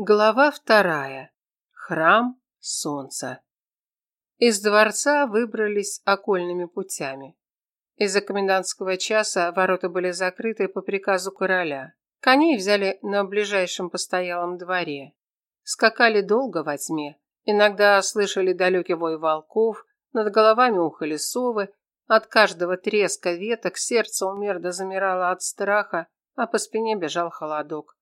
Глава вторая. Храм Солнца. Из дворца выбрались окольными путями. Из-за комендантского часа ворота были закрыты по приказу короля. Коней взяли на ближайшем постоялом дворе. Скакали долго во тьме. Иногда слышали далекий вой волков, над головами ухали совы, от каждого треска веток сердце у Мерда замирало от страха, а по спине бежал холодок.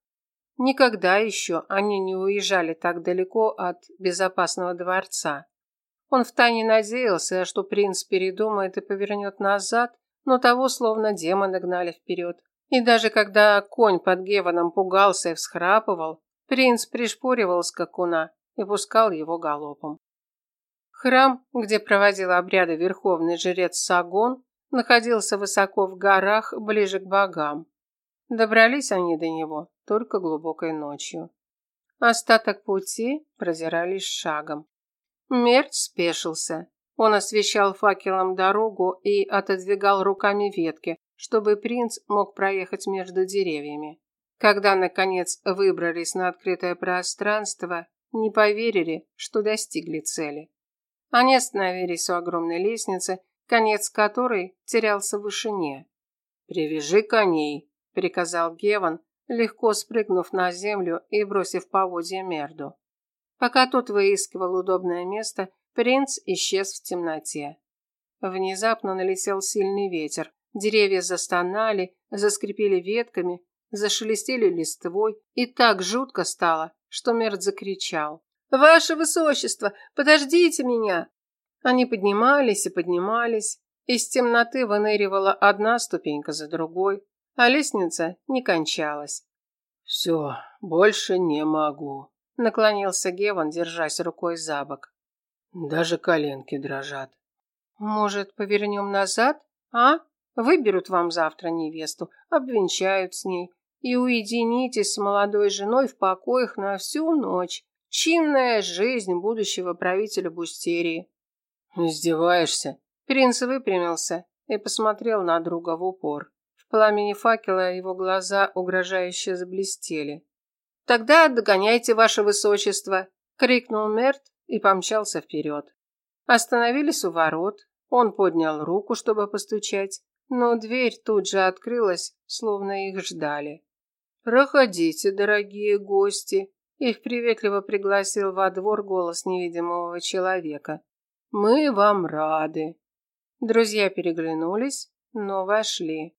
Никогда еще они не уезжали так далеко от безопасного дворца. Он втайне надеялся, что принц передумает и повернет назад, но того словно демоны гнали вперед. И даже когда конь под Геваном пугался и всхрапывал, принц пришпоривал скакуна и пускал его галопом. Храм, где проводил обряды верховный жрец Сагон, находился высоко в горах, ближе к богам. Добрались они до него только глубокой ночью. Остаток пути прозирались шагом. Мерт спешился. Он освещал факелом дорогу и отодвигал руками ветки, чтобы принц мог проехать между деревьями. Когда, наконец, выбрались на открытое пространство, не поверили, что достигли цели. Они остановились у огромной лестницы, конец которой терялся в вышине. «Привяжи коней», – приказал Геван, легко спрыгнув на землю и бросив поводья Мерду. Пока тот выискивал удобное место, принц исчез в темноте. Внезапно налетел сильный ветер. Деревья застонали, заскрипели ветками, зашелестели листвой, и так жутко стало, что Мерд закричал. «Ваше высочество, подождите меня!» Они поднимались и поднимались. Из темноты выныривала одна ступенька за другой а лестница не кончалась. «Все, больше не могу», – наклонился Геван, держась рукой за бок. Даже коленки дрожат. «Может, повернем назад, а? Выберут вам завтра невесту, обвенчают с ней и уединитесь с молодой женой в покоях на всю ночь. Чинная жизнь будущего правителя Бустерии». «Издеваешься?» Принц выпрямился и посмотрел на друга в упор. Пламени факела его глаза угрожающе заблестели. «Тогда догоняйте, ваше высочество!» – крикнул Мерт и помчался вперед. Остановились у ворот. Он поднял руку, чтобы постучать, но дверь тут же открылась, словно их ждали. «Проходите, дорогие гости!» Их приветливо пригласил во двор голос невидимого человека. «Мы вам рады!» Друзья переглянулись, но вошли.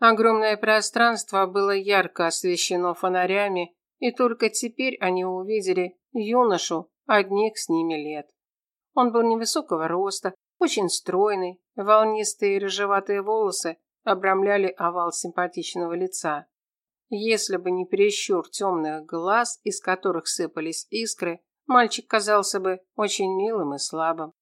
Огромное пространство было ярко освещено фонарями, и только теперь они увидели юношу одних с ними лет. Он был невысокого роста, очень стройный, волнистые рыжеватые волосы обрамляли овал симпатичного лица. Если бы не прищур темных глаз, из которых сыпались искры, мальчик казался бы очень милым и слабым.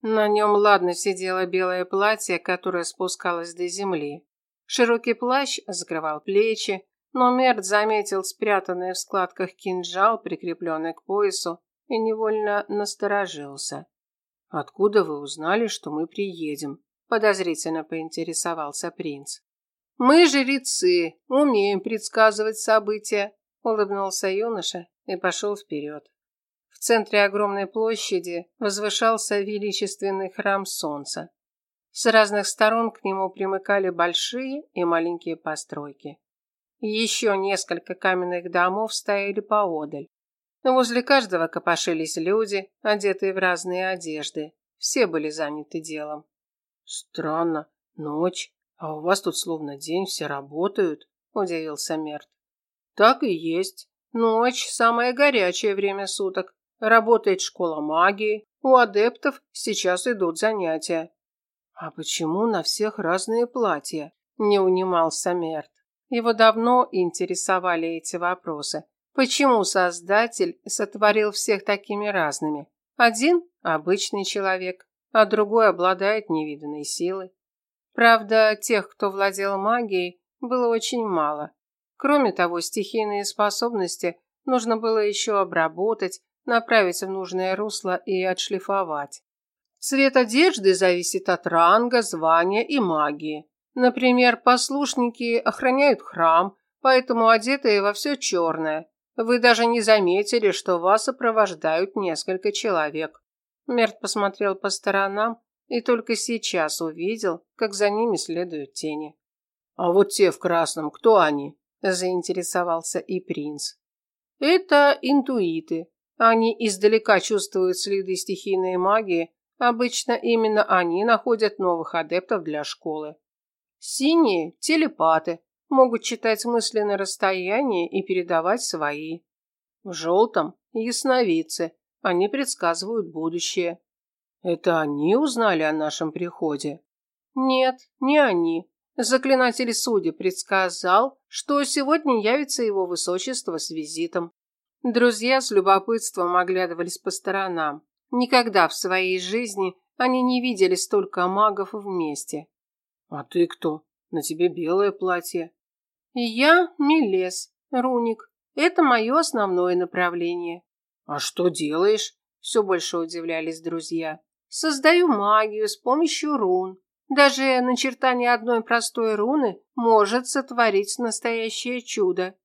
На нем ладно сидело белое платье, которое спускалось до земли. Широкий плащ закрывал плечи, но Мерт заметил спрятанный в складках кинжал, прикрепленный к поясу, и невольно насторожился. «Откуда вы узнали, что мы приедем?» – подозрительно поинтересовался принц. «Мы жрецы, умеем предсказывать события», – улыбнулся юноша и пошел вперед. В центре огромной площади возвышался величественный храм солнца. С разных сторон к нему примыкали большие и маленькие постройки. Еще несколько каменных домов стояли поодаль. Возле каждого копошились люди, одетые в разные одежды. Все были заняты делом. «Странно. Ночь. А у вас тут словно день, все работают», – удивился Мерт. «Так и есть. Ночь – самое горячее время суток. Работает школа магии. У адептов сейчас идут занятия. «А почему на всех разные платья?» – не унимался Мерт. Его давно интересовали эти вопросы. Почему Создатель сотворил всех такими разными? Один – обычный человек, а другой обладает невиданной силой. Правда, тех, кто владел магией, было очень мало. Кроме того, стихийные способности нужно было еще обработать, направить в нужное русло и отшлифовать. Цвет одежды зависит от ранга, звания и магии. Например, послушники охраняют храм, поэтому одетые во все черное. Вы даже не заметили, что вас сопровождают несколько человек. Мерт посмотрел по сторонам и только сейчас увидел, как за ними следуют тени. А вот те в красном, кто они? заинтересовался и принц. Это интуиты. Они издалека чувствуют следы стихийной магии. Обычно именно они находят новых адептов для школы. Синие – телепаты, могут читать мысли на расстоянии и передавать свои. В желтом – ясновидцы, они предсказывают будущее. Это они узнали о нашем приходе? Нет, не они. Заклинатель судьи предсказал, что сегодня явится его высочество с визитом. Друзья с любопытством оглядывались по сторонам. Никогда в своей жизни они не видели столько магов вместе. «А ты кто? На тебе белое платье». «Я Милес, руник. Это мое основное направление». «А что делаешь?» Все больше удивлялись друзья. «Создаю магию с помощью рун. Даже начертание одной простой руны может сотворить настоящее чудо.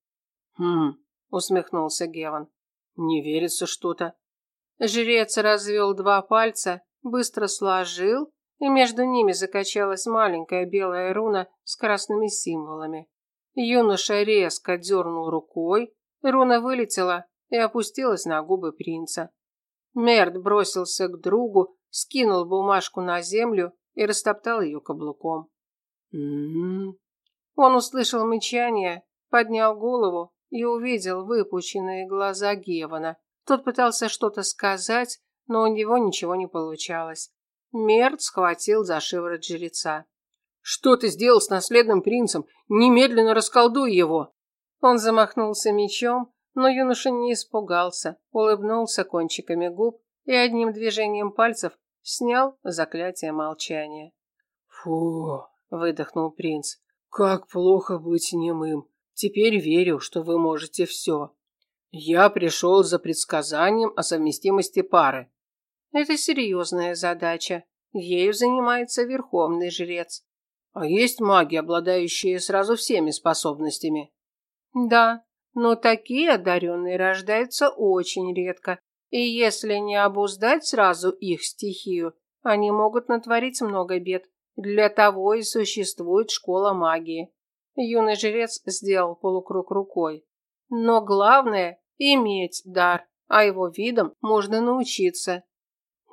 Хм, усмехнулся Геван. Не верится что-то. Жрец развел два пальца, быстро сложил, и между ними закачалась маленькая белая руна с красными символами. Юноша резко дернул рукой, руна вылетела и опустилась на губы принца. Мерт бросился к другу, скинул бумажку на землю и растоптал ее каблуком. «М-м-м». Он услышал мычание, поднял голову и увидел выпученные глаза Гевана. Тот пытался что-то сказать, но у него ничего не получалось. Мерт схватил за шиворот жреца. «Что ты сделал с наследным принцем? Немедленно расколдуй его!» Он замахнулся мечом, но юноша не испугался, улыбнулся кончиками губ и одним движением пальцев снял заклятие молчания. «Фу!» – выдохнул принц. «Как плохо быть немым. Теперь верю, что вы можете все. Я пришел за предсказанием о совместимости пары». «Это серьезная задача. Ею занимается верховный жрец». «А есть маги, обладающие сразу всеми способностями?» «Да, но такие одаренные рождаются очень редко и если не обуздать сразу их стихию, они могут натворить много бед. Для того и существует школа магии. Юный жрец сделал полукруг рукой. Но главное – иметь дар, а его видом можно научиться.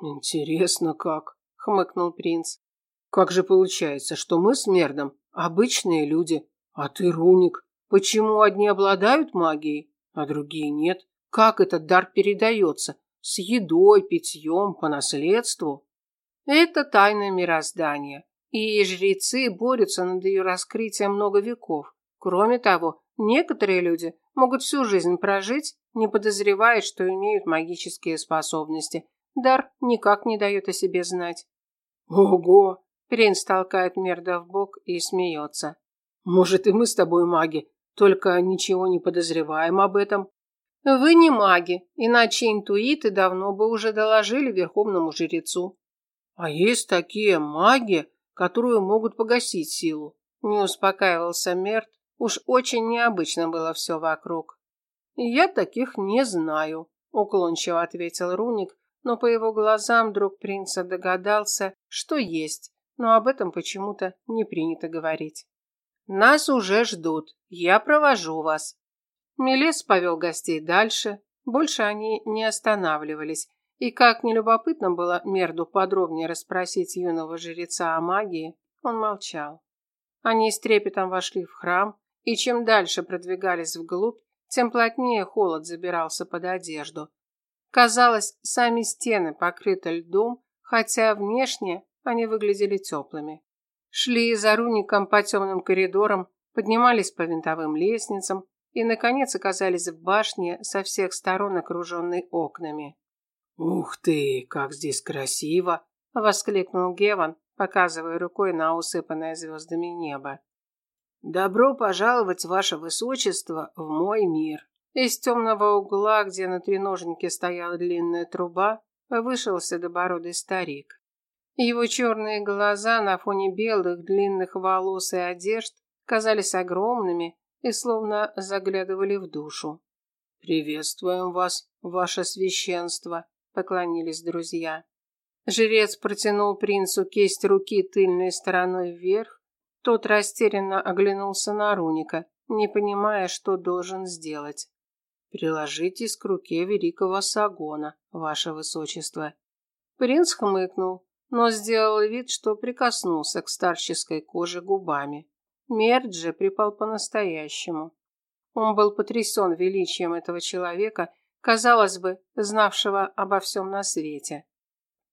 «Интересно как», – хмыкнул принц. «Как же получается, что мы с Мердом обычные люди, а ты руник? Почему одни обладают магией, а другие нет?» Как этот дар передается? С едой, питьем, по наследству? Это тайна мироздания, и жрецы борются над ее раскрытием много веков. Кроме того, некоторые люди могут всю жизнь прожить, не подозревая, что имеют магические способности. Дар никак не дает о себе знать. Ого! Принц толкает Мерда в бок и смеется. Может, и мы с тобой маги, только ничего не подозреваем об этом. Вы не маги, иначе интуиты давно бы уже доложили верховному жрецу. А есть такие маги, которые могут погасить силу. Не успокаивался Мерт. Уж очень необычно было все вокруг. Я таких не знаю, уклончиво ответил Руник, но по его глазам друг принца догадался, что есть, но об этом почему-то не принято говорить. Нас уже ждут. Я провожу вас. Мелес повел гостей дальше, больше они не останавливались, и как нелюбопытно было Мерду подробнее расспросить юного жреца о магии, он молчал. Они с трепетом вошли в храм, и чем дальше продвигались вглубь, тем плотнее холод забирался под одежду. Казалось, сами стены покрыты льдом, хотя внешне они выглядели теплыми. Шли за руником по темным коридорам, поднимались по винтовым лестницам, и, наконец, оказались в башне со всех сторон окруженной окнами. «Ух ты, как здесь красиво!» – воскликнул Геван, показывая рукой на усыпанное звездами небо. «Добро пожаловать, ваше высочество, в мой мир!» Из темного угла, где на треножнике стояла длинная труба, вышел седобородый старик. Его черные глаза на фоне белых длинных волос и одежд казались огромными и словно заглядывали в душу. Приветствуем вас, ваше священство, поклонились друзья. Жрец протянул принцу кисть руки тыльной стороной вверх. Тот растерянно оглянулся на Руника, не понимая, что должен сделать. Приложитесь к руке великого Сагона, ваше высочество. Принц хмыкнул, но сделал вид, что прикоснулся к старческой коже губами. Мерт же припал по-настоящему. Он был потрясен величием этого человека, казалось бы, знавшего обо всем на свете.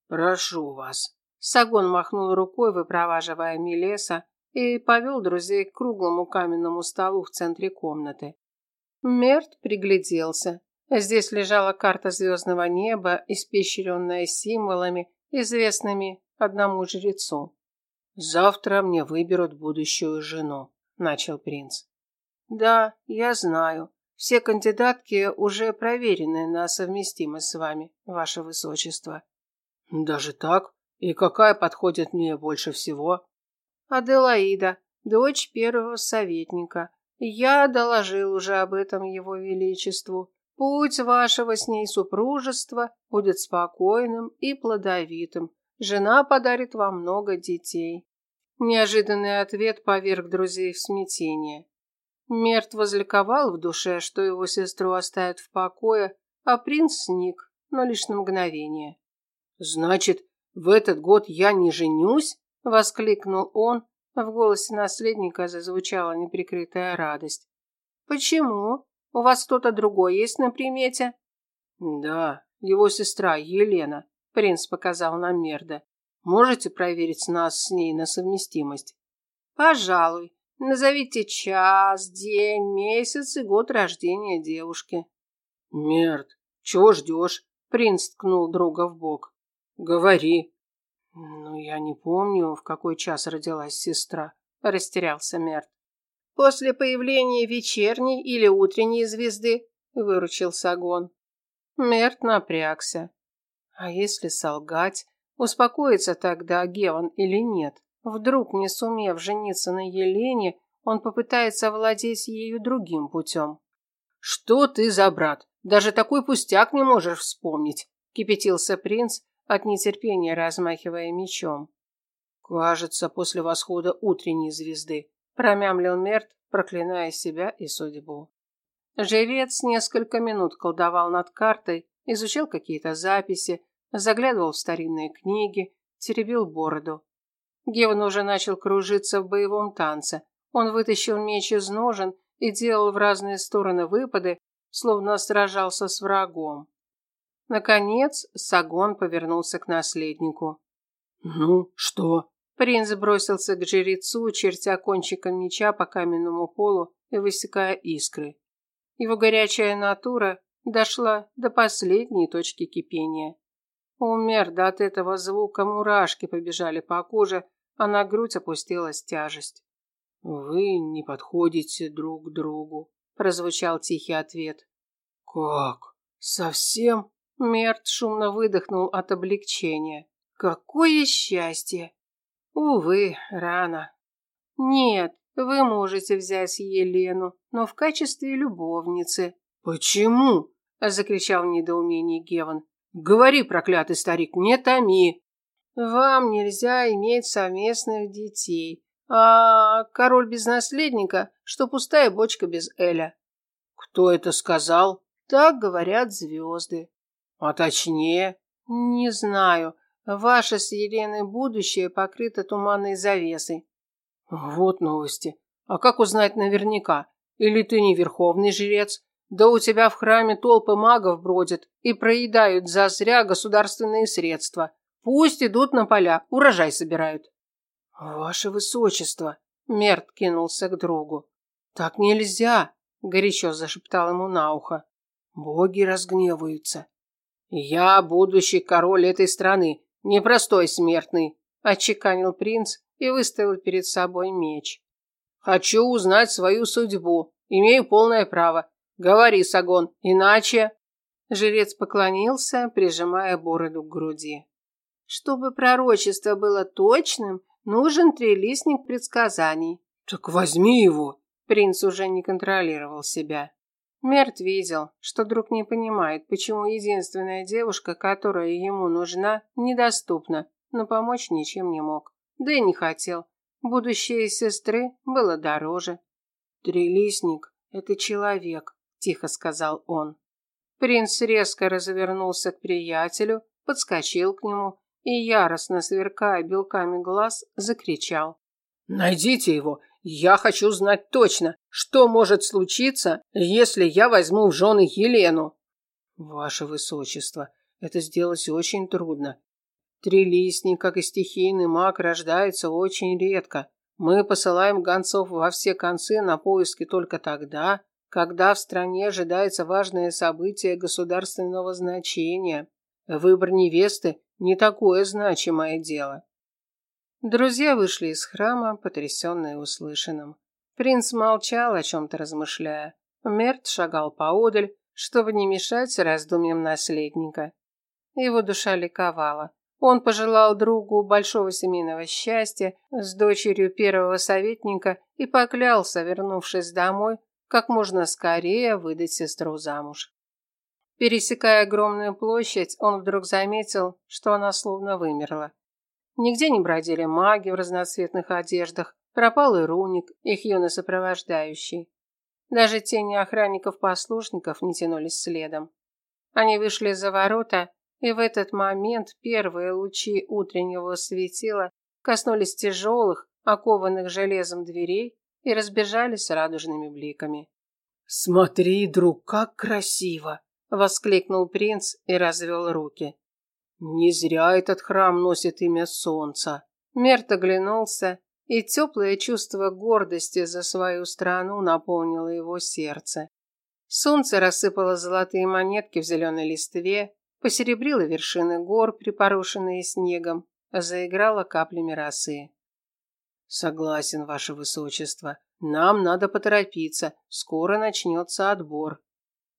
«Прошу вас». Сагон махнул рукой, выпроваживая Милеса, и повел друзей к круглому каменному столу в центре комнаты. Мерт пригляделся. Здесь лежала карта звездного неба, испещренная символами, известными одному жрецу. «Завтра мне выберут будущую жену», – начал принц. «Да, я знаю. Все кандидатки уже проверены на совместимость с вами, ваше высочество». «Даже так? И какая подходит мне больше всего?» «Аделаида, дочь первого советника. Я доложил уже об этом его величеству. Путь вашего с ней супружества будет спокойным и плодовитым. Жена подарит вам много детей. Неожиданный ответ поверг друзей в смятение. Мерт возликовал в душе, что его сестру оставят в покое, а принц сник, но лишь на мгновение. «Значит, в этот год я не женюсь?» – воскликнул он. В голосе наследника зазвучала неприкрытая радость. «Почему? У вас кто-то другой есть на примете?» «Да, его сестра Елена», – принц показал нам Мерда. Можете проверить нас с ней на совместимость? Пожалуй. Назовите час, день, месяц и год рождения девушки. Мерт, чего ждешь? Принц ткнул друга в бок. Говори. Ну, я не помню, в какой час родилась сестра. Растерялся Мерт. После появления вечерней или утренней звезды, выручил Сагон. Мерт напрягся. А если солгать? Успокоится тогда Геван или нет? Вдруг, не сумев жениться на Елене, он попытается овладеть ею другим путем. «Что ты за брат? Даже такой пустяк не можешь вспомнить!» – кипятился принц, от нетерпения размахивая мечом. «Кажется, после восхода утренней звезды», – промямлил Мерт, проклиная себя и судьбу. Жрец несколько минут колдовал над картой, изучил какие-то записи, заглядывал в старинные книги, теребил бороду. Геван уже начал кружиться в боевом танце. Он вытащил меч из ножен и делал в разные стороны выпады, словно сражался с врагом. Наконец, Сагон повернулся к наследнику. «Ну, что?» Принц бросился к жрецу, чертя кончиком меча по каменному полу и высекая искры. Его горячая натура дошла до последней точки кипения. Умер, да от этого звука мурашки побежали по коже, а на грудь опустилась тяжесть. «Вы не подходите друг к другу», – прозвучал тихий ответ. «Как? Совсем?» Мерт шумно выдохнул от облегчения. «Какое счастье!» «Увы, рано». «Нет, вы можете взять Елену, но в качестве любовницы». «Почему?» – закричал в недоумении Геван. Говори, проклятый старик, не томи. Вам нельзя иметь совместных детей. А король без наследника, что пустая бочка без Эля. Кто это сказал? Так говорят звезды. А точнее? Не знаю. Ваше с Еленой будущее покрыто туманной завесой. Вот новости. А как узнать наверняка? Или ты не верховный жрец, да у тебя в храме толпы магов бродят и проедают зазря государственные средства. Пусть идут на поля, урожай собирают. Ваше высочество, Мерт кинулся к другу. Так нельзя, горячо зашептал ему на ухо. Боги разгневаются. Я будущий король этой страны, непростой смертный, отчеканил принц и выставил перед собой меч. Хочу узнать свою судьбу, имею полное право. Говори, Сагон, иначе...» Жрец поклонился, прижимая бороду к груди. «Чтобы пророчество было точным, нужен трилистник предсказаний». «Так возьми его!» Принц уже не контролировал себя. Мерт видел, что друг не понимает, почему единственная девушка, которая ему нужна, недоступна, но помочь ничем не мог. Да и не хотел. Будущее сестры было дороже. «Трилистник – это человек», – тихо сказал он. Принц резко развернулся к приятелю, подскочил к нему и, яростно сверкая белками глаз, закричал. «Найдите его! Я хочу знать точно, что может случиться, если я возьму в жены Елену!» «Ваше Высочество, это сделать очень трудно. Трилистник, как и стихийный маг, рождается очень редко. Мы посылаем гонцов во все концы на поиски только тогда, когда в стране ожидается важное событие государственного значения. Выбор невесты не такое значимое дело. Друзья вышли из храма, потрясенные услышанным. Принц молчал, о чем-то размышляя. Мерт шагал поодаль, чтобы не мешать раздумьям наследника. Его душа ликовала. Он пожелал другу большого семейного счастья с дочерью первого советника и поклялся, вернувшись домой, как можно скорее выдать сестру замуж. Пересекая огромную площадь, он вдруг заметил, что она словно вымерла. Нигде не бродили маги в разноцветных одеждах, пропал и руник, их юный сопровождающий. Даже тени охранников-послушников не тянулись следом. Они вышли за ворота, и в этот момент первые лучи утреннего светила коснулись тяжелых, окованных железом дверей и разбежались радужными бликами. «Смотри, друг, как красиво!» – воскликнул принц и развел руки. «Не зря этот храм носит имя Солнца». Мерт оглянулся, и теплое чувство гордости за свою страну наполнило его сердце. Солнце рассыпало золотые монетки в зеленой листве, посеребрило вершины гор, припорошенные снегом, заиграло каплями росы. Согласен, ваше высочество. Нам надо поторопиться. Скоро начнется отбор.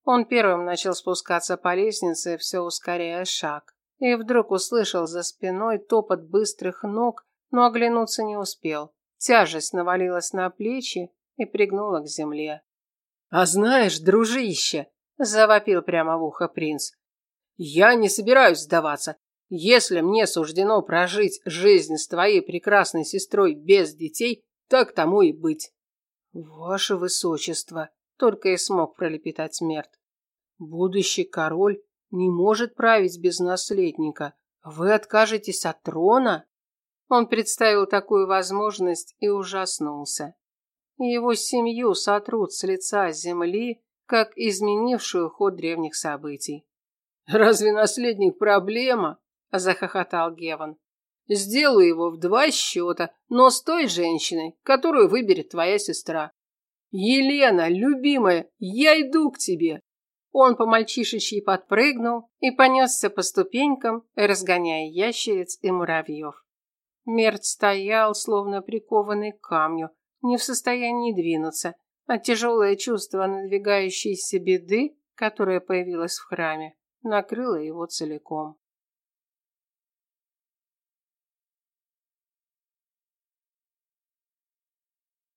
Он первым начал спускаться по лестнице, все ускоряя шаг. И вдруг услышал за спиной топот быстрых ног, но оглянуться не успел. Тяжесть навалилась на плечи и пригнула к земле. «А знаешь, дружище!» – завопил прямо в ухо принц. «Я не собираюсь сдаваться. Если мне суждено прожить жизнь с твоей прекрасной сестрой без детей, так тому и быть. Ваше высочество, только и смог пролепетать смерть. Будущий король не может править без наследника. Вы откажетесь от трона? Он представил такую возможность и ужаснулся. Его семью сотрут с лица земли, как изменившую ход древних событий. Разве наследник проблема? захохотал Геван. Сделаю его в два счета, но с той женщиной, которую выберет твоя сестра. Елена, любимая, я иду к тебе. Он по-мальчишечьи подпрыгнул и понесся по ступенькам, разгоняя ящериц и муравьев. Мерт стоял, словно прикованный к камню, не в состоянии двинуться, а тяжелое чувство надвигающейся беды, которое появилось в храме, накрыло его целиком.